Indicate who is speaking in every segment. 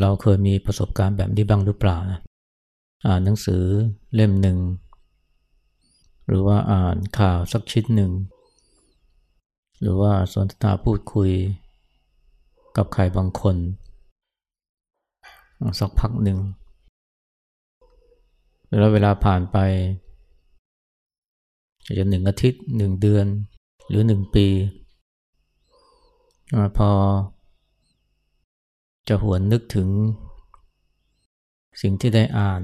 Speaker 1: เราเคยมีประสบการณ์แบบนี้บ้างหรือเปล่านะอ่านหนังสือเล่มหนึ่ง หรือว่าอ่านข่าวสักชิ้นหนึ่ง หรือว่าสนทนาพูดคุยกับใครบางคน สักพักหนึ่ง แล้วเวลาผ่านไปอาจจะหนึ่งอาทิตย์หนึ่งเดือน หรือหนึ่งปี พอ จะหวนนึกถึง สิ่งที่ได้อ่าน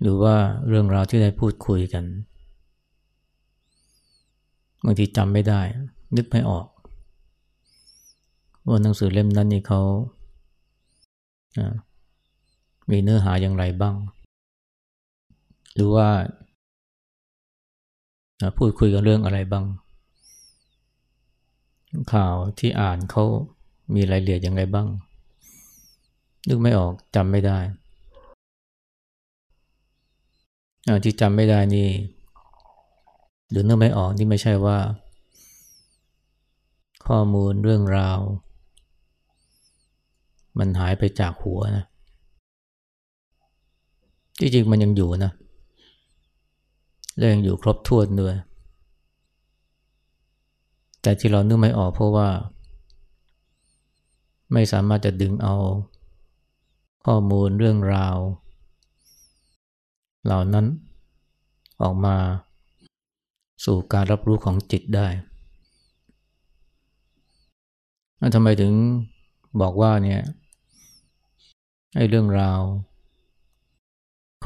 Speaker 1: หรือว่าเรื่องราวที่ได้พูดคุยกันบางทีจำไม่ได้ นึกไม่ออกว่าหนังสือเล่มนั้นนี่เขา มีเนื้อหาอย่างไรบ้าง หรือว่าพูดคุยกันเรื่องอะไรบ้าง ข่าวที่อ่านเขา มีรายละเอียดยังไงบ้าง นึกไม่ออกจำไม่ได้ที่จำไม่ได้นี่ หรือนึกไม่ออกนี่ไม่ใช่ว่า ข้อมูลเรื่องราว มันหายไปจากหัวนะจริงๆมันยังอยู่นะและยังอยู่ครบถ้วนด้วย แต่ที่เรานึกไม่ออกเพราะว่า ไม่สามารถจะดึงเอา ข้อมูลเรื่องราว เหล่านั้นออกมาสู่การรับรู้ของจิตได้ทำไมถึงบอกว่าเนี่ยไอ้เรื่องราว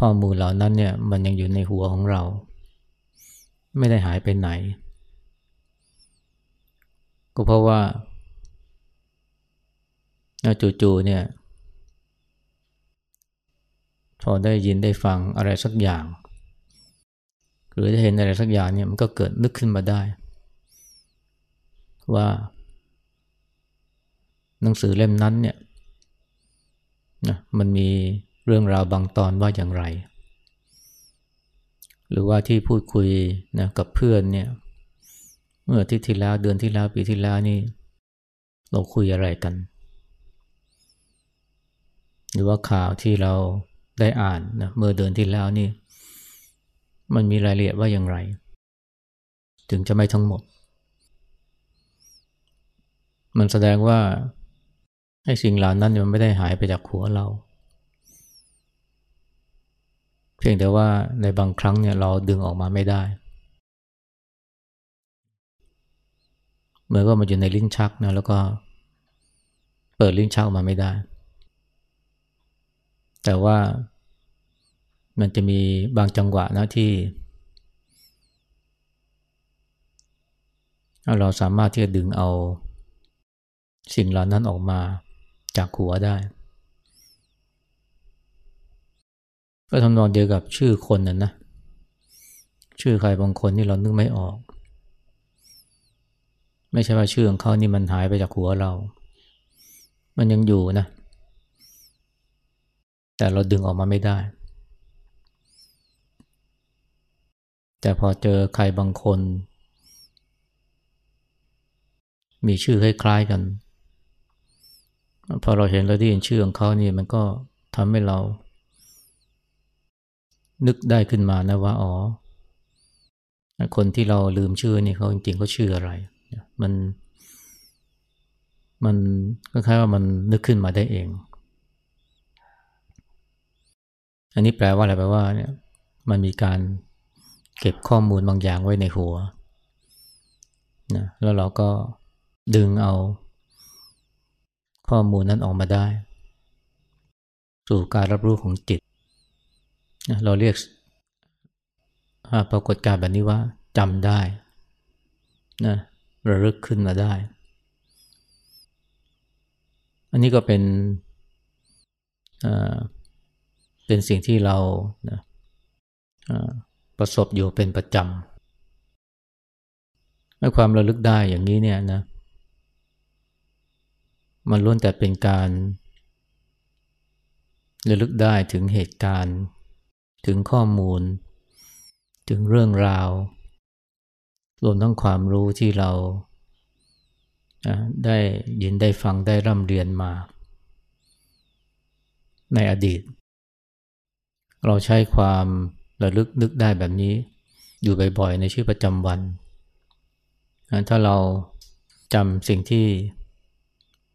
Speaker 1: ข้อมูลเหล่านั้นเนี่ยมันยังอยู่ในหัวของเรา ไม่ได้หายไปไหน ก็เพราะว่า จู่ๆเนี่ยพอได้ยินได้ฟังอะไรสักอย่าง หรือได้เห็นอะไรสักอย่างเนี่ยมันก็เกิดนึกขึ้นมาได้ ว่า หนังสือเล่มนั้นเนี่ยนะมันมีเรื่องราวบางตอนว่าอย่างไร หรือว่าที่พูดคุยนะกับเพื่อนเนี่ย เมื่อที่ที่แล้วเดือนที่แล้วปีที่แล้วนี่ เราคุยอะไรกัน หรือว่าข่าวที่เราได้อ่านนะเมื่อเดือนที่แล้วนี่ มันมีรายละเอียดว่าอย่างไร ถึงจะไม่ทั้งหมด มันแสดงว่าให้สิ่งเหล่านั้นมันไม่ได้หายไปจากหัวเรา เพียงแต่ว่าในบางครั้งเนี่ยเราดึงออกมาไม่ได้เหมือนว่ามันอยู่ในลิ้นชักนะแล้วก็เปิดลิ้นชักออกมาไม่ได้ แต่ว่ามันจะมีบางจังหวะนะที่ เราสามารถที่จะดึงเอาสิ่งเหล่านั้นออกมาจากหัวได้ ก็ทำนองเดียวกับชื่อคนนั่นนะชื่อใครบางคนที่เรานึกไม่ออก ไม่ใช่ว่าชื่อของเขานี่มันหายไปจากหัวเรา มันยังอยู่นะ แต่เราดึงออกมาไม่ได้ แต่พอเจอใครบางคน มีชื่อคล้ายๆกัน พอเราเห็นเราได้ยินชื่อของเขานี่มันก็ทำให้เรา นึกได้ขึ้นมานะว่าอ๋อคนที่เราลืมชื่อนี่เขาจริงๆเขาชื่ออะไร มัน มันคล้ายๆว่ามันนึกขึ้นมาได้เอง อันนี้แปลว่าอะไรแปลว่าเนี่ยมันมีการเก็บข้อมูลบางอย่างไว้ในหัวนะแล้วเราก็ดึงเอาข้อมูลนั้นออกมาได้ สู่การรับรู้ของจิตเราเรียกปรากฏการแบบนี้ว่าจำได้นะระลึกขึ้นมาได้ อันนี้ก็เป็นอ่า เป็นสิ่งที่เรานะประสบอยู่เป็นประจำให้ความระลึกได้อย่างนี้เนี่ยนะ มันล้วนแต่เป็นการระลึกได้ถึงเหตุการณ์ ถึงข้อมูล ถึงเรื่องราว รวมทั้งความรู้ที่เราได้ยินได้ฟังได้ร่ำเรียนมา ในอดีต เราใช้ความระลึกนึกได้แบบนี้ อยู่บ่อยๆ ในชีวิตประจำวัน ถ้าเราจำสิ่งที่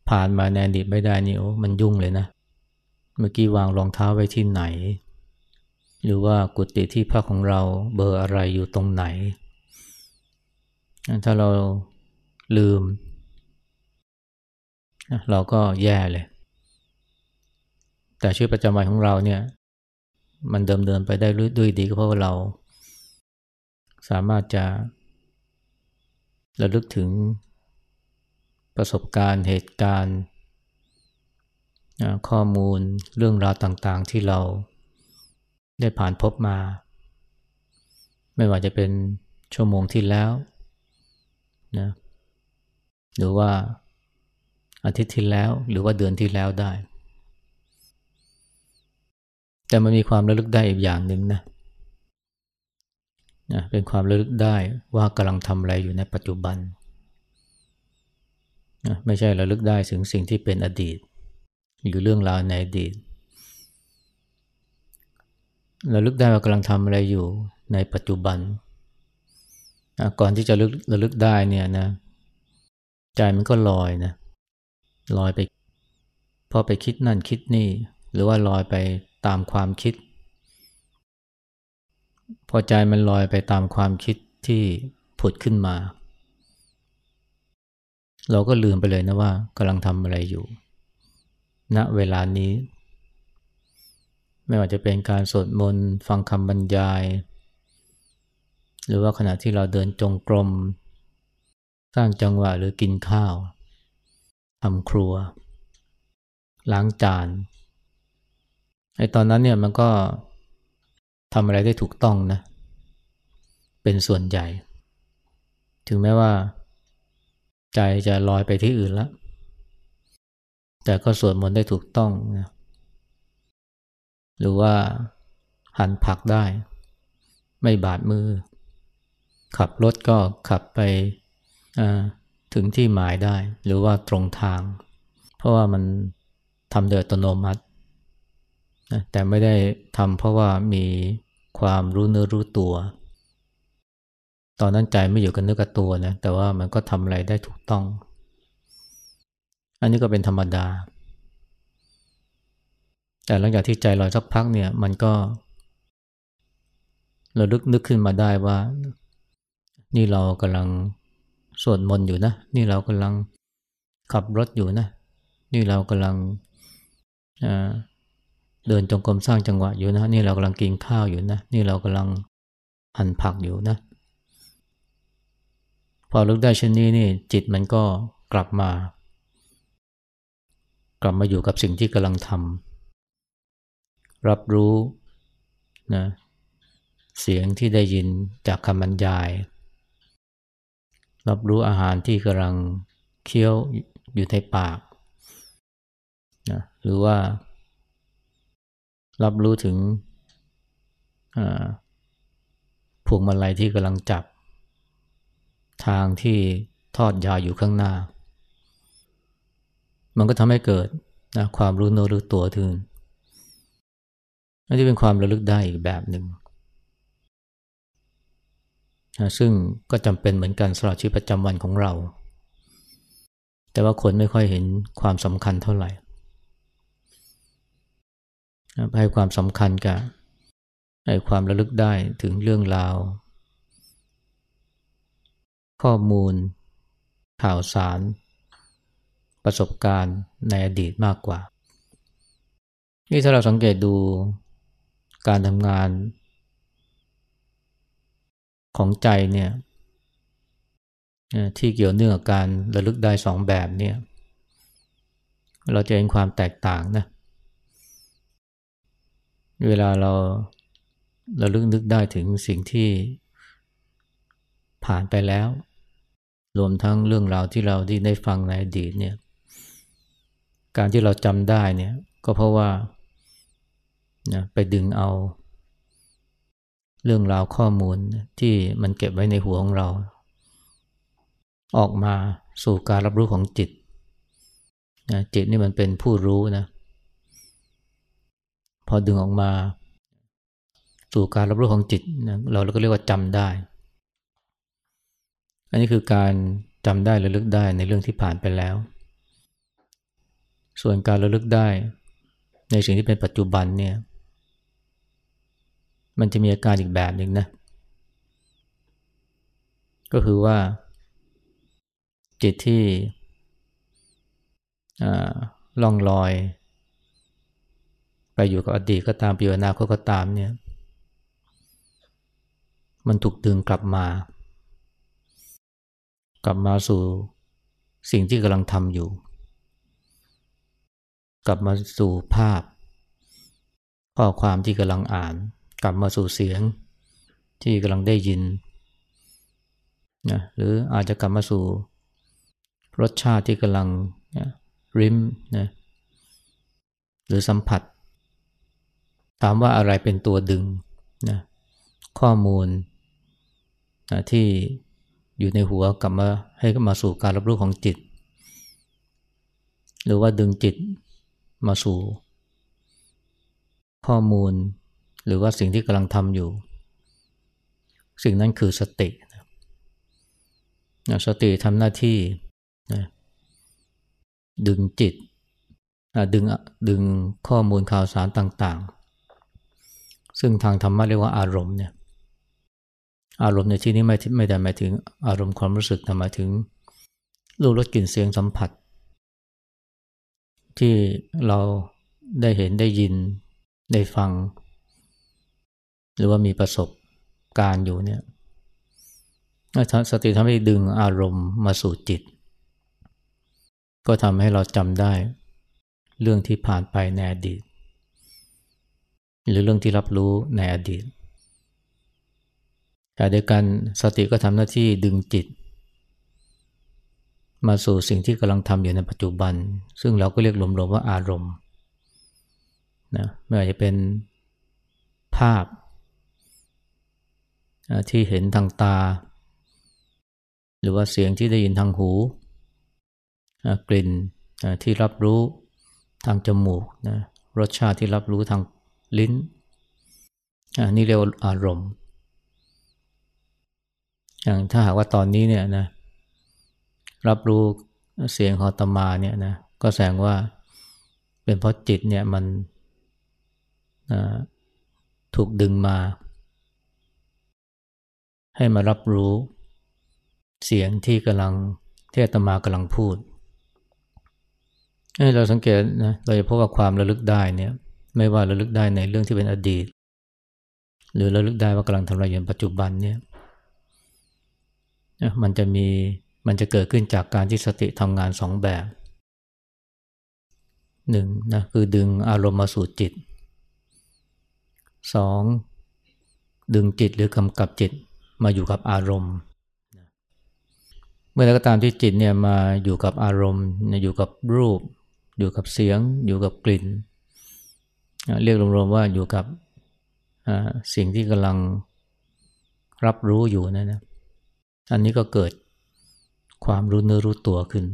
Speaker 1: ผ่านมาในอดีตไม่ได้นี่โอ้มันยุ่งเลยนะ เมื่อกี้วางรองเท้าไว้ที่ไหน หรือว่ากุฏิที่พักของเราเบอร์อะไรอยู่ตรงไหน ถ้าเราลืม เราก็แย่เลย แต่ชีวิตประจำวันของเราเนี่ย มันเดิมเดินไปได้ด้วยดีก็เพราะว่าเรา สามารถจะระลึกถึงประสบการณ์เหตุการณ์ข้อมูลเรื่องราวต่างๆ ที่เราได้ผ่านพบมา ไม่ว่าจะเป็นชั่วโมงที่แล้วนะหรือว่าอาทิตย์ที่แล้วหรือว่าเดือนที่แล้วได้ แต่มันมีความระลึกได้อีกอย่างหนึ่งนะนะเป็นความระลึกได้ว่ากำลังทำอะไรอยู่ในปัจจุบันนะไม่ใช่ระลึกได้ถึงสิ่งที่เป็นอดีตหรือเรื่องราวในอดีตระลึกได้ว่ากำลังทำอะไรอยู่ในปัจจุบันนะก่อนที่จะระลึกระลึกได้เนี่ยนะใจมันก็ลอยนะลอยไปพอไปคิดนั่นคิดนี่ หรือว่าลอยไป ตามความคิด พอใจมันลอยไปตามความคิดที่ผุดขึ้นมา เราก็ลืมไปเลยนะว่ากำลังทำอะไรอยู่ ณเวลานี้ ไม่ว่าจะเป็นการสวดมนต์ฟังคำบรรยาย หรือว่าขณะที่เราเดินจงกรม สร้างจังหวะหรือกินข้าวทำครัว ล้างจาน ไอ้ตอนนั้นเนี่ยมันก็ทำอะไรได้ถูกต้องนะ เป็นส่วนใหญ่ ถึงแม้ว่า ใจจะลอยไปที่อื่นแล้ว แต่ก็สวดมนต์ได้ถูกต้องนะหรือว่าหันผักได้ ไม่บาดมือ ขับรถก็ขับไปถึงที่หมายได้ หรือว่าตรงทาง เพราะว่ามันทำโดยอัตโนมัติ แต่ไม่ได้ทำเพราะว่ามีความรู้เนื้อรู้ตัว ตอนนั้นใจไม่อยู่กับเนื้อกับตัวนะแต่ว่ามันก็ทำอะไรได้ถูกต้อง อันนี้ก็เป็นธรรมดา แต่หลังจากที่ใจลอยสักพักเนี่ยมันก็เราลึกนึกขึ้นมาได้ว่า นี่เรากำลังสวดมนต์อยู่นะ นี่เรากำลังขับรถอยู่นะ นี่เรากำลังอ่า เดินจงกรมสร้างจังหวะอยู่นะ นี่เรากำลังกินข้าวอยู่นะ นี่เรากำลังหั่นผักอยู่นะ พอลึกได้เช่นนี้นี่จิตมันก็กลับมา กลับมาอยู่กับสิ่งที่กำลังทำรับรู้นะเสียงที่ได้ยินจากคำบรรยาย รับรู้อาหารที่กำลังเคี้ยวอยู่ในปากนะหรือว่า รับรู้ถึงพวงมาลัยที่กำลังจับ ทางที่ทอดยาวอยู่ข้างหน้า มันก็ทำให้เกิดนะความรู้โนรู้ตัวถึงอันนี้เป็นความระลึกได้อีกแบบหนึ่งนะซึ่งก็จำเป็นเหมือนกันสำหรับชีวิตประจำวันของเรา แต่ว่าคนไม่ค่อยเห็นความสำคัญเท่าไหร่ ให้ความสำคัญกับให้ความระลึกได้ถึงเรื่องราว ข้อมูล ข่าวสาร ประสบการณ์ในอดีตมากกว่า นี่ถ้าเราสังเกตดูการทำงาน ของใจเนี่ยที่เกี่ยวเนื่องกับการระลึกได้สองแบบเนี่ยเราจะเห็นความแตกต่างนะเเวลาเราเราลึกนึกได้ถึงสิ่งที่ผ่านไปแล้ว รวมทั้งเรื่องราวที่เราที่ได้ฟังในอดีตเนี่ย การที่เราจำได้เนี่ย ก็เพราะว่านะไปดึงเอา เรื่องราวข้อมูลที่มันเก็บไว้ในหัวของเรา ออกมาสู่การรับรู้ของจิตนะจิตนี่มันเป็นผู้รู้นะ พอดึงออกมา สู่การรับรู้ของจิตนะเราเราก็เรียกว่าจำได้ อันนี้คือการจำได้ระลึกได้ในเรื่องที่ผ่านไปแล้ว ส่วนการระลึกได้ ในสิ่งที่เป็นปัจจุบันเนี่ย มันจะมีอาการอีกแบบหนึ่งนะ ก็คือว่า จิตที่ล่องลอย ไปอยู่กับอดีตก็ตามปีอนาคตก็ตามเนี่ย มันถูกดึงกลับมา กลับมาสู่สิ่งที่กำลังทำอยู่ กลับมาสู่ภาพ ข้อความที่กำลังอ่าน กลับมาสู่เสียงที่กำลังได้ยินนะหรืออาจจะกลับมาสู่รสชาติที่กำลังนะริมนะหรือสัมผัส ถามว่าอะไรเป็นตัวดึงนะข้อมูลนะที่อยู่ในหัวกลับมาให้มาสู่การรับรู้ของจิต หรือว่าดึงจิตมาสู่ ข้อมูล หรือว่าสิ่งที่กำลังทำอยู่ สิ่งนั้นคือสตินะสติทำหน้าที่นะดึงจิตดึงดึงข้อมูลข่าวสารต่างๆ ซึ่งทางธรรมะเรียกว่าอารมณ์เนี่ยอารมณ์ในที่นี้ไม่ไม่ได้หมายถึงอารมณ์ความรู้สึกแต่หมายถึงรูปรสกลิ่นเสียงสัมผัส ที่เราได้เห็นได้ยินได้ฟัง หรือว่ามีประสบการณ์อยู่เนี่ยสติทำให้ดึงอารมณ์มาสู่จิต ก็ทำให้เราจำได้ เรื่องที่ผ่านไปในอดีต หรือเรื่องที่รับรู้ในอดีตแต่เดียวกันสติก็ทำหน้าที่ดึงจิต มาสู่สิ่งที่กำลังทำอยู่ในปัจจุบัน ซึ่งเราก็เรียกรวมๆว่าอารมณ์นะไม่ว่าจะเป็นภาพ ที่เห็นทางตา หรือว่าเสียงที่ได้ยินทางหู กลิ่นที่รับรู้ทางจมูกนะรสชาติที่รับรู้ทาง ลิ้นนี่เรียกว่าอารมณ์ อย่างถ้าหากว่าตอนนี้เนี่ยนะรับรู้เสียงของตมาเนี่ยนะก็แสดงว่าเป็นเพราะจิตเนี่ยมันถูกดึงมา ให้มารับรู้เสียงที่กำลังที่อาตมากำลังพูดให้เราสังเกตนะเราจะพบว่าความระลึกได้เนี่ย ไม่ว่าระลึกได้ในเรื่องที่เป็นอดีต หรือระลึกได้ว่ากำลังทำอะไรอยู่ในปัจจุบันเนี่ยมันจะมีมันจะเกิดขึ้นจากการที่สติทำงานสองแบบหนึ่งนะคือดึงอารมณ์มาสู่จิตสองดึงจิตหรือกำกับจิตมาอยู่กับอารมณ์ เมื่อไรก็ตามที่จิตเนี่ยมาอยู่กับอารมณ์อยู่กับรูป อยู่กับเสียง อยู่กับกลิ่น เรียกรวมๆว่าอยู่กับสิ่งที่กำลังรับรู้อยู่นะนะอันนี้ก็เกิดความรู้เนื้อรู้ตัวขึ้น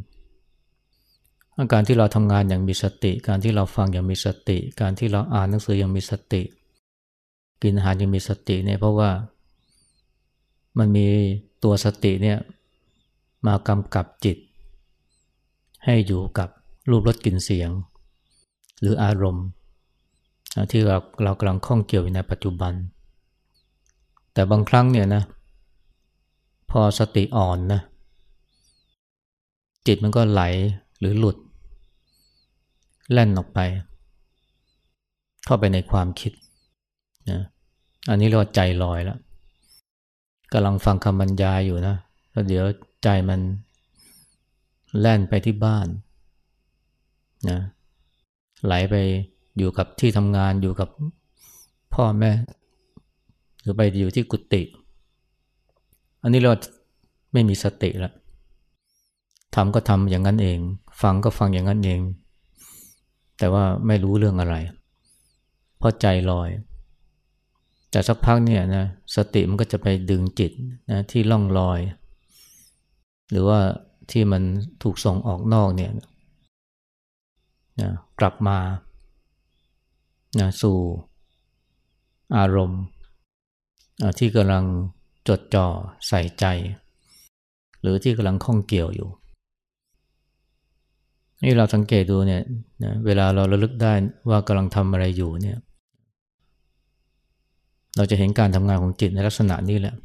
Speaker 1: การที่เราทำงานอย่างมีสติ การที่เราฟังอย่างมีสติ การที่เราอ่านหนังสืออย่างมีสติ กินอาหารอย่างมีสติเนี่ยเพราะว่ามันมีตัวสติเนี่ยมากำกับจิต ให้อยู่กับรูปรสกลิ่นเสียง หรืออารมณ์ ที่เราเรากำลังข้องเกี่ยวอยู่ในปัจจุบัน แต่บางครั้งเนี่ยนะ พอสติอ่อนนะ จิตมันก็ไหลหรือหลุด แล่นออกไป เข้าไปในความคิดนะอันนี้เรียกว่าใจลอยแล้วกำลังฟังคำบรรยายอยู่นะแล้วเดี๋ยวใจมันแล่นไปที่บ้านนะไหลไป อยู่กับที่ทำงานอยู่กับพ่อแม่ หรือไปอยู่ที่กุฏิอันนี้เราไม่มีสติแล้วทำก็ทำอย่างนั้นเอง ฟังก็ฟังอย่างนั้นเอง แต่ว่าไม่รู้เรื่องอะไร เพราะใจลอย แต่สักพักเนี่ยนะสติมันก็จะไปดึงจิตนะที่ล่องลอย หรือว่าที่มันถูกส่งออกนอกเนี่ยนะกลับมา นะสู่อารมณ์ที่กำลังจดจ่อใส่ใจ หรือที่กำลังข้องเกี่ยวอยู่ นี่เราสังเกตดูเนี่ยนะเวลาเราระลึกได้ว่ากำลังทำอะไรอยู่เนี่ย เราจะเห็นการทำงานของจิตในลักษณะนี้แหละ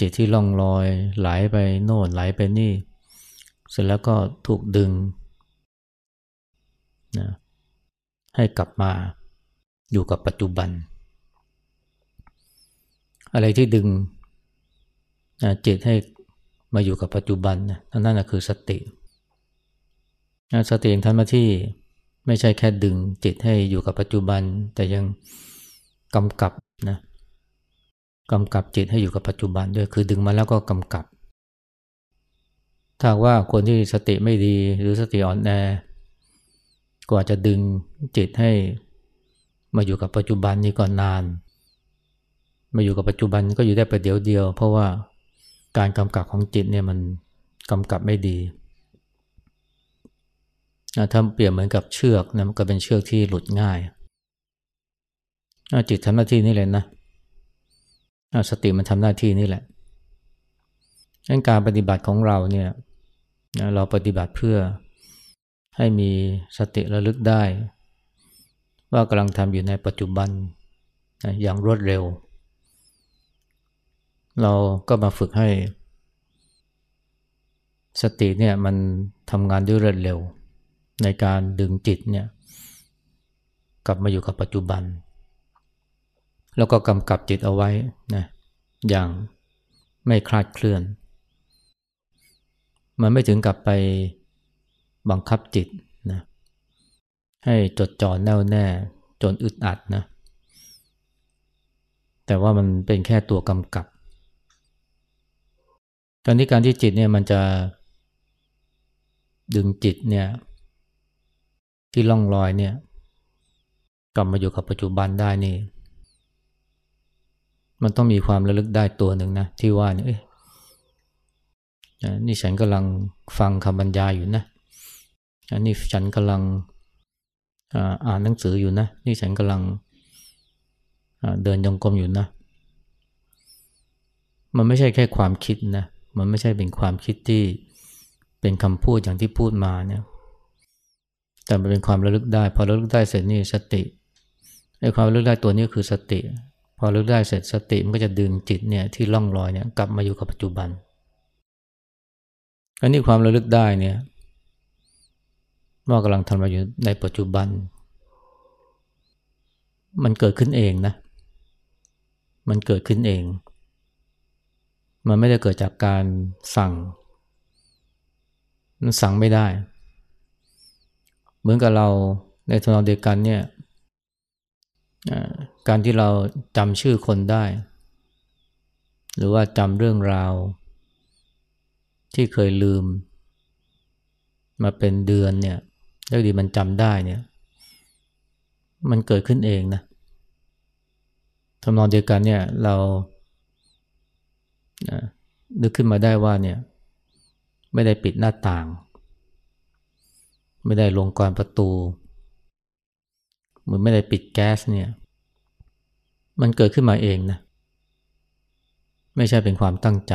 Speaker 1: จิตที่ล่องลอยไหลไปโน่นไหลไปนี่ เสร็จแล้วก็ถูกดึงนะ ให้กลับมาอยู่กับปัจจุบัน อะไรที่ดึงจิตให้มาอยู่กับปัจจุบันนะนั่นนะคือสติ สติทำหน้าที่ไม่ใช่แค่ดึงจิตให้อยู่กับปัจจุบัน แต่ยังกำกับนะกำกับจิตให้อยู่กับปัจจุบันด้วยคือดึงมาแล้วก็กำกับ ถ้าว่าคนที่สติไม่ดีหรือสติอ่อนแอ กว่าจะดึงจิตให้มาอยู่กับปัจจุบันนี้ก่อนนาน มาอยู่กับปัจจุบันก็อยู่ได้ประเดี๋ยวเดียว เพราะว่าการกำกับของจิตเนี่ยมันกำกับไม่ดีถ้าเปรียบเหมือนกับเชือกนะมันก็เป็นเชือกที่หลุดง่าย จิตทำหน้าที่นี่เลยนะสติมันทำหน้าที่นี่แหละดังการปฏิบัติของเราเนี่ยเราปฏิบัติเพื่อ ให้มีสติระลึกได้ ว่ากำลังทำอยู่ในปัจจุบันอย่างรวดเร็ว เราก็มาฝึกให้ สติเนี่ยมันทำงานด้วยรวดเร็ว ในการดึงจิตเนี่ยกลับมาอยู่กับปัจจุบัน แล้วก็กำกับจิตเอาไว้นะอย่างไม่คลาดเคลื่อน มันไม่ถึงกับไป บังคับจิตนะให้จดจ่อแน่วแน่จนอึดอัดนะ แต่ว่ามันเป็นแค่ตัวกำกับตอนนี้การที่จิตเนี่ยมันจะดึงจิตเนี่ยที่ล่องลอยเนี่ยกลับมาอยู่กับปัจจุบันได้นี่ มันต้องมีความระลึกได้ตัวหนึ่งนะที่ว่าเนี่ยนี่ฉันกำลังฟังคำบรรยายอยู่นะ นนี้ฉันกำลังอ่านหนังสืออยู่นะ นี่ฉันกำลังเดินยงกรมอยู่นะ มันไม่ใช่แค่ความคิดนะ มันไม่ใช่เป็นความคิดที่เป็นคำพูดอย่างที่พูดมาเนี่ยแต่มันเป็นความระลึกได้ พอระลึกได้เสร็จนี่สติไอ้ความระลึกได้ตัวนี้คือสติ พอระลึกได้เสร็จสติมันก็จะดึงจิตเนี่ยที่ล่องลอยเนี่ยกลับมาอยู่กับปัจจุบันอันนี้ความระลึกได้เนี่ย ว่ากำลังทำอะไรอยู่ในปัจจุบัน มันเกิดขึ้นเองนะ มันเกิดขึ้นเอง มันไม่ได้เกิดจากการสั่ง มันสั่งไม่ได้ เหมือนกับเราในทนองเดียวกันเนี่ยการที่เราจำชื่อคนได้ หรือว่าจำเรื่องราว ที่เคยลืม มาเป็นเดือนเนี่ย แล้วดีมันจำได้เนี่ย มันเกิดขึ้นเองนะทำนองเดียวกันเนี่ยเรานึกขึ้นมาได้ว่าเนี่ย ไม่ได้ปิดหน้าต่าง ไม่ได้ลงกรประตูเหมือนไม่ได้ปิดแก๊สเนี่ย มันเกิดขึ้นมาเองนะ ไม่ใช่เป็นความตั้งใจ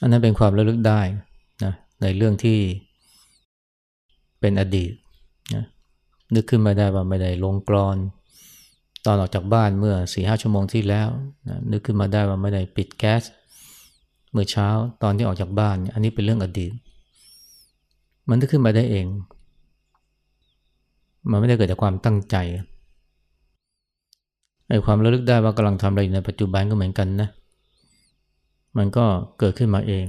Speaker 1: อันนั้นเป็นความระลึกได้นะในเรื่องที่ เป็นอดีตนะนึกขึ้นมาได้ว่าไม่ได้ลงกรอนตอนออกจากบ้านเมื่อสี่ห้าชั่วโมงที่แล้วนะนึกขึ้นมาได้ว่าไม่ได้ปิดแก๊สเมื่อเช้าตอนที่ออกจากบ้าน อันนี้เป็นเรื่องอดีต มันจะขึ้นมาได้เอง มันไม่ได้เกิดจากความตั้งใจไอ้ความระลึกได้ว่ากำลังทำอะไรอยู่ในปัจจุบันก็เหมือนกันนะ มันก็เกิดขึ้นมาเอง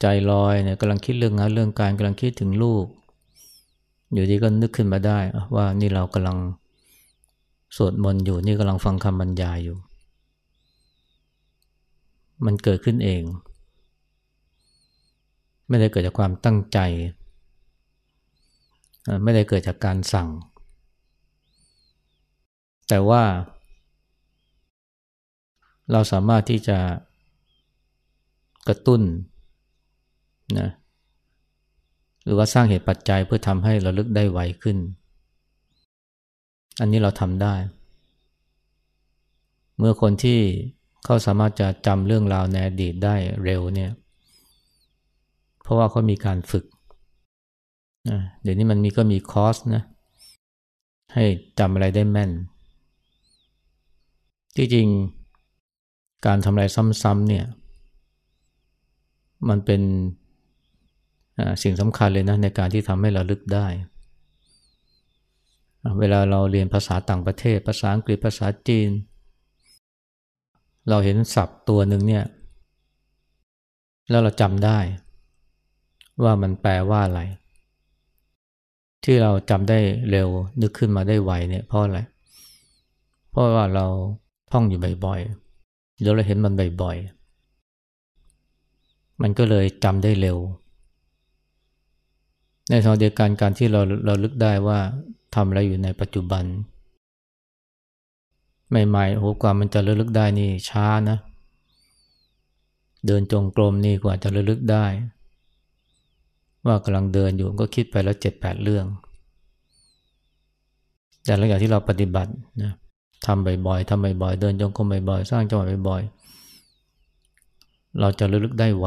Speaker 1: ใจลอยเนี่ยกำลังคิดเรื่องงานเรื่องการกำลังคิดถึงลูก อยู่ดีก็นึกขึ้นมาได้ว่านี่เรากำลังสวดมนต์อยู่นี่กำลังฟังคำบรรยายอยู่ มันเกิดขึ้นเอง ไม่ได้เกิดจากความตั้งใจ ไม่ได้เกิดจากการสั่ง แต่ว่า เราสามารถที่จะกระตุ้น นะหรือว่าสร้างเหตุปัจจัยเพื่อทำให้ราลึกได้ไวขึ้น อันนี้เราทำได้ เมื่อคนที่เขาสามารถจะจำเรื่องราวในอดีตได้เร็วเนี่ย เพราะว่าเขามีการฝึกเดี๋ยวนี้มันมีก็มีคอร์สนะ ให้จำอะไรได้แม่น ที่จริงการทำอะไรซ้ำๆเนี่ย มันเป็น สิ่งสำคัญเลยนะในการที่ทำให้เราลึกได้ เวลาเราเรียนภาษาต่างประเทศ ภาษาอังกฤษภาษาจีน เราเห็นศัพท์ตัวหนึ่งเนี่ย แล้วเราจำได้ ว่ามันแปลว่าอะไร ที่เราจำได้เร็วนึกขึ้นมาได้ไวเนี่ยเพราะอะไร เพราะว่าเราท่องอยู่บ่อยๆแล้วเราเห็นมันบ่อยๆมันก็เลยจำได้เร็ว ในทางเดียวกันการที่เราเราลึกได้ว่าทำอะไรอยู่ในปัจจุบัน ใหม่ๆโอ้กว่ามันจะระลึกได้นี่ช้านะ เดินจงกรมนี่กว่าจะระลึกได้ ว่ากำลังเดินอยู่ก็คิดไปแล้วเจ็ดแปดเรื่อง แต่หลังจากที่เราปฏิบัตินะทำบ่อยๆทำบ่อยๆเดินจงกรมบ่อยๆสร้างจังหวะบ่อยๆเราจะระลึกได้ไว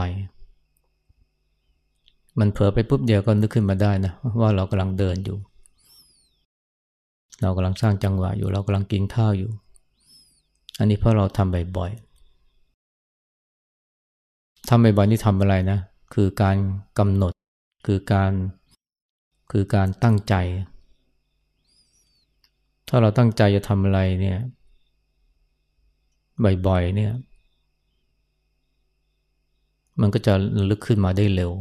Speaker 1: มันเผลอไปปุ๊บเดียวก็นึกขึ้นมาได้นะว่าเรากำลังเดินอยู่ เรากำลังสร้างจังหวะอยู่ เรากำลังกินข้าวอยู่ อันนี้เพราะเราทำบ่อยๆทำบ่อยๆนี่ทำอะไรนะ คือการกำหนด คือการคือการตั้งใจ ถ้าเราตั้งใจจะทำอะไรเนี่ยบ่อยๆเนี่ย มันก็จะลึกขึ้นมาได้เร็ว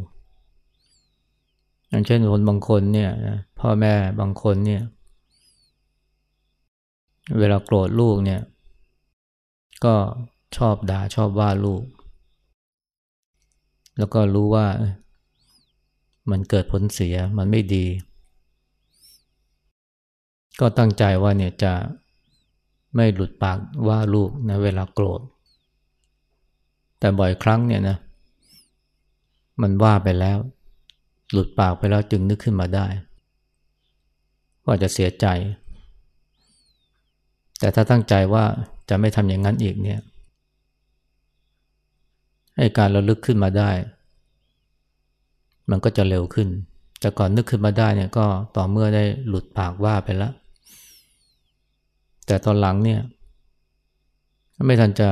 Speaker 1: อย่างเช่นคนบางคนเนี่ยพ่อแม่บางคนเนี่ย เวลาโกรธลูกเนี่ย ก็ชอบด่าชอบว่าลูก แล้วก็รู้ว่ามันเกิดผลเสียมันไม่ดี ก็ตั้งใจว่าเนี่ยจะไม่หลุดปากว่าลูกนะเวลาโกรธ แต่บ่อยครั้งเนี่ยนะ มันว่าไปแล้ว หลุดปากไปแล้วจึงนึกขึ้นมาได้ว่าจะเสียใจ แต่ถ้าตั้งใจว่าจะไม่ทำอย่างนั้นอีกเนี่ยให้การระลึกขึ้นมาได้ มันก็จะเร็วขึ้น แต่ก่อนนึกขึ้นมาได้เนี่ยก็ต่อเมื่อได้หลุดปากว่าไปแล้ว แต่ตอนหลังเนี่ย ไม่ทันจะ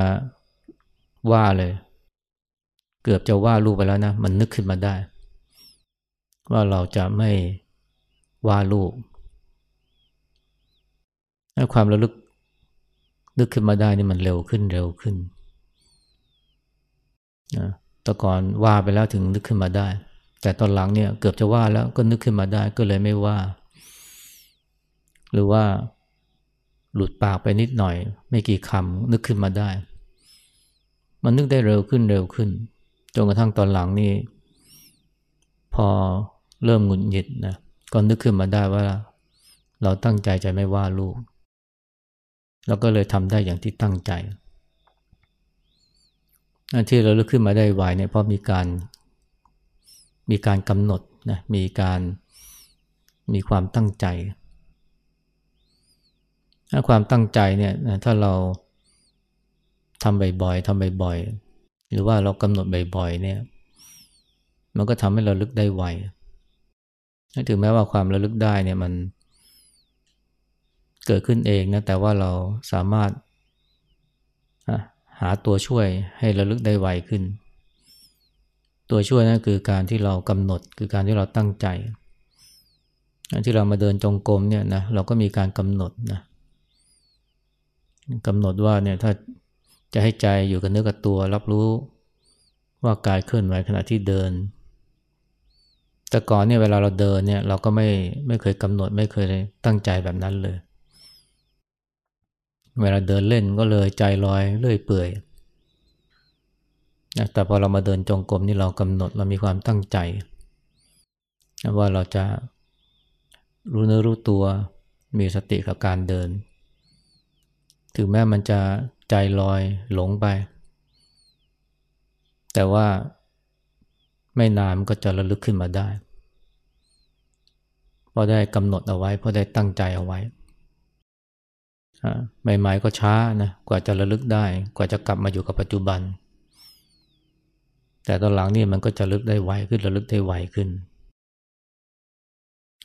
Speaker 1: ว่าเลย เกือบจะว่าลูกไปแล้วนะ มันนึกขึ้นมาได้ ว่าเราจะไม่ว่าลูกความระลึกนึกขึ้นมาได้นี่มันเร็วขึ้นเร็วขึ้นนะแต่ก่อนว่าไปแล้วถึงนึกขึ้นมาได้ แต่ตอนหลังเนี่ยเกือบจะว่าแล้วก็นึกขึ้นมาได้ก็เลยไม่ว่า หรือว่าหลุดปากไปนิดหน่อย ไม่กี่คำนึกขึ้นมาได้ มันนึกได้เร็วขึ้นเร็วขึ้นจนกระทั่งตอนหลังนี่พอ เริ่มหงุดหงิดนะก็นึกขึ้นมาได้ว่าเราตั้งใจจะไม่ว่าลูกเราก็เลยทำได้อย่างที่ตั้งใจที่เราลุกขึ้นมาได้ไวเนี่ยเพราะมีการมีการกำหนดนะมีการมีความตั้งใจ ถ้าความตั้งใจเนี่ยถ้าเราทำบ่อยๆทำบ่อยๆหรือว่าเรากำหนดบ่อยๆเนี่ย มันก็ทำให้เราลึกได้ไว ถึงแม้ว่าความระลึกได้เนี่ยมันเกิดขึ้นเองนะแต่ว่าเราสามารถหาตัวช่วยให้ระลึกได้ไวขึ้น ตัวช่วยนั่นคือการที่เรากำหนดคือการที่เราตั้งใจ ที่เรามาเดินจงกรมเนี่ยนะเราก็มีการกำหนดนะกำหนดว่าเนี่ยถ้าจะให้ใจอยู่กับเนื้อกับตัว รับรู้ว่ากายเคลื่อนไหวขณะที่เดิน แต่ก่อนเนี่ยเวลาเราเดินเนี่ยเราก็ไม่ไม่เคยกำหนดไม่เคยตั้งใจแบบนั้นเลย เวลาเดินเล่นก็เลยใจลอยเลื่อยเปื่อยนะแต่พอเรามาเดินจงกรมนี่เรากำหนดเรามีความตั้งใจ ว่าเราจะรู้เนื้อรู้ตัวมีสติกับการเดิน ถึงแม้มันจะใจลอยหลงไป แต่ว่าไม่นานมันก็จะระลึกขึ้นมาได้ เพราะได้กำหนดเอาไว้ เพราะได้ตั้งใจเอาไว้ใหม่ๆก็ช้านะกว่าจะระลึกได้ กว่าจะกลับมาอยู่กับปัจจุบัน แต่ตอนหลังนี่มันก็จะระลึกได้ไวขึ้นระลึกได้ไวขึ้น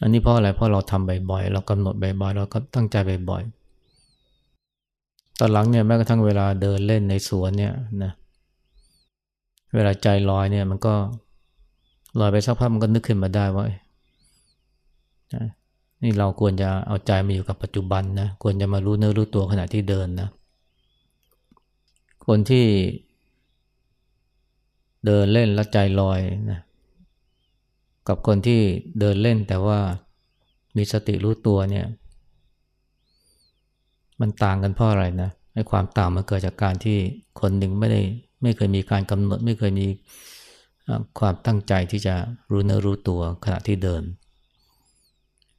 Speaker 1: อันนี้เพราะอะไรเพราะเราทำบ่อยๆเรากำหนดบ่อยๆเราก็ตั้งใจบ่อยๆตอนหลังเนี่ยแม้กระทั่งเวลาเดินเล่นในสวนเนี่ยนะเวลาใจลอยเนี่ยมันก็ลอยไปสักพักมันก็นึกขึ้นมาได้ว่า นี่เราควรจะเอาใจมาอยู่กับปัจจุบันนะควรจะมารู้เนื้อรู้ตัวขณะที่เดินนะคนที่เดินเล่นแล้วใจลอยนะกับคนที่เดินเล่นแต่ว่ามีสติรู้ตัวเนี่ย มันต่างกันเพราะอะไรนะให้ความต่างมันเกิดจากการที่คนหนึ่งไม่ได้ไม่เคยมีการกำหนด ไม่เคยมีความตั้งใจที่จะรู้เนื้อรู้ตัวขณะที่เดิน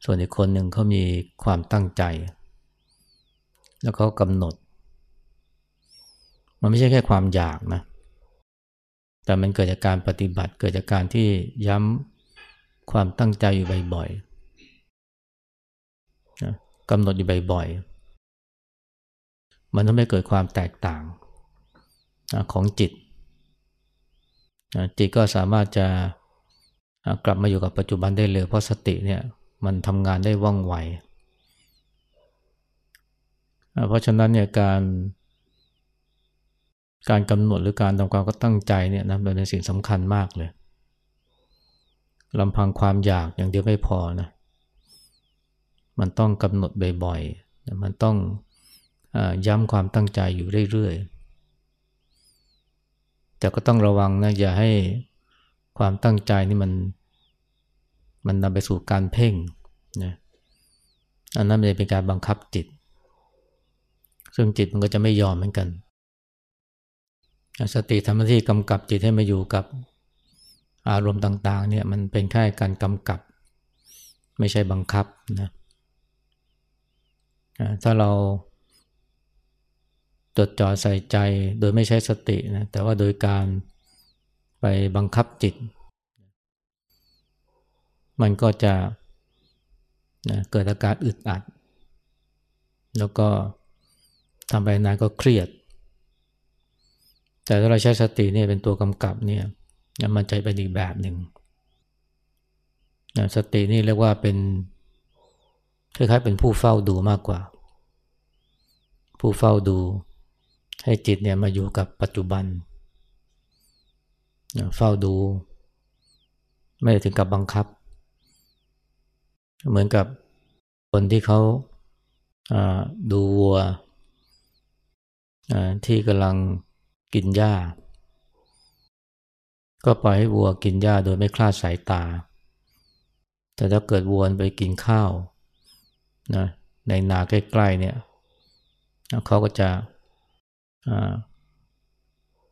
Speaker 1: ส่วนอีกคนหนึ่งเขามีความตั้งใจ แล้วเขากำหนด มันไม่ใช่แค่ความอยากนะ แต่มันเกิดจากการปฏิบัติ เกิดจากการที่ย้ำความตั้งใจอยู่บ่อยๆกำหนดอยู่บ่อยๆ มันทำให้เกิดความแตกต่างของจิตจิตก็สามารถจะกลับมาอยู่กับปัจจุบันได้เลยเพราะสติเนี่ย มันทำงานได้ว่องไว เพราะฉะนั้นเนี่ยการการกำหนดหรือการทำความก็ตั้งใจเนี่ยนะเป็นสิ่งสำคัญมากเลยลำพังความอยากอย่างเดียวไม่พอนะมันต้องกำหนดบ่อยๆมันต้องอย้ำความตั้งใจอยู่เรื่อยๆแต่ก็ต้องระวังนะอย่าให้ความตั้งใจนี่มัน มันนำไปสู่การเพ่งนะอันนั้นจะเป็นการบังคับจิต ซึ่งจิตมันก็จะไม่ยอมเหมือนกัน สติทำหน้าที่กำกับจิตให้มาอยู่กับอารมณ์ต่างๆเนี่ยมันเป็นแค่การกำกับ ไม่ใช่บังคับนะถ้าเราจดจ่อใส่ใจโดยไม่ใช้สตินะแต่ว่าโดยการไปบังคับจิต มันก็จะนะเกิดอาการอึดอัด แล้วก็ทำไปนานก็เครียด แต่ถ้าเราใช้สติเนี่ยเป็นตัวกำกับเนี่ยมันใจเป็นอีกแบบหนึ่งสตินี่เรียกว่าเป็นคล้ายๆเป็นผู้เฝ้าดูมากกว่า ผู้เฝ้าดูให้จิตเนี่ยมาอยู่กับปัจจุบัน เฝ้าดู ไม่ถึงกับบังคับ เหมือนกับคนที่เขาดูวัวที่กำลังกินหญ้า ก็ปล่อยให้วัวกินหญ้าโดยไม่คลาดสายตา แต่ถ้าเกิดวัวไปกินข้าวนะในนาใกล้ๆเนี่ยเขาก็จะ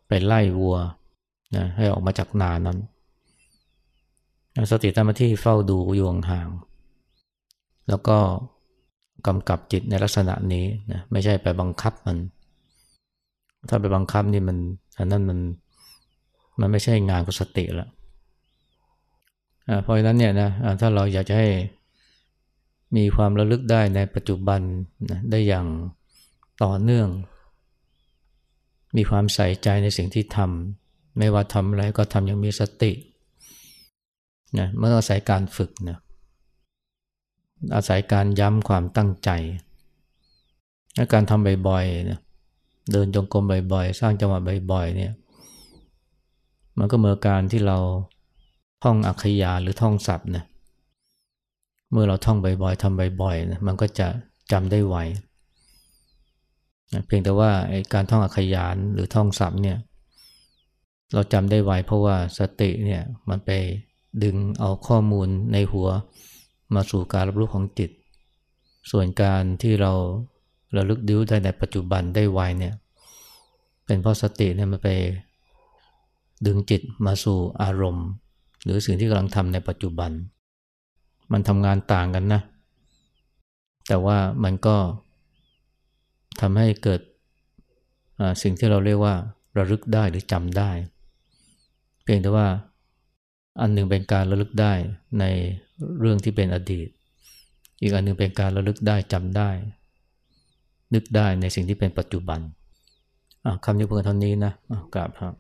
Speaker 1: ไปไล่วัวนะให้ออกมาจากนานั้น สติธรรมที่เฝ้าดูอยู่ห่าง แล้วก็กำกับจิตในลักษณะนี้นะไม่ใช่ไปบังคับมัน ถ้าไปบังคับนี่มันอันนั้นมันมันไม่ใช่งานของสติแล้วเพราะฉะนั้นเนี่ยนะถ้าเราอยากจะให้มีความระลึกได้ในปัจจุบันนะได้อย่างต่อเนื่อง มีความใส่ใจในสิ่งที่ทำไม่ว่าทำอะไรก็ทำอย่างมีสตินะเมื่ออาศัยการฝึกนะ อาศัยการย้ำความตั้งใจและการทำบ่อยๆนะเดินจงกรมบ่อยๆ สร้างจังหวะบ่อยๆเนี่ยมันก็เหมือนการที่เราท่องอักขยาหรือท่องศัพท์นะเมื่อเราท่องบ่อยๆทำบ่อยๆนะมันก็จะจำได้ไวเพียงแต่ว่าการท่องอักขยานหรือท่องศัพท์เนี่ยเราจำได้ไวเพราะว่าสติเนี่ยมันไปดึงเอาข้อมูลในหัว มาสู่การรับรู้ของจิต ส่วนการที่เราระลึกดิ้วได้ในปัจจุบันได้ไวเนี่ย เป็นเพราะสติเนี่ยมันไปดึงจิตมาสู่อารมณ์ หรือสิ่งที่กำลังทำในปัจจุบัน มันทำงานต่างกันนะ แต่ว่ามันก็ทำให้เกิดสิ่งที่เราเรียกว่าระลึกได้หรือจำได้ เพียงแต่ว่าอันหนึ่งเป็นการระลึกได้ใน เรื่องที่เป็นอดีต อีกอันหนึ่งเป็นการระลึกได้จำได้ นึกได้ในสิ่งที่เป็นปัจจุบันคำนี้เพื่อเท่านี้นะกราบครับ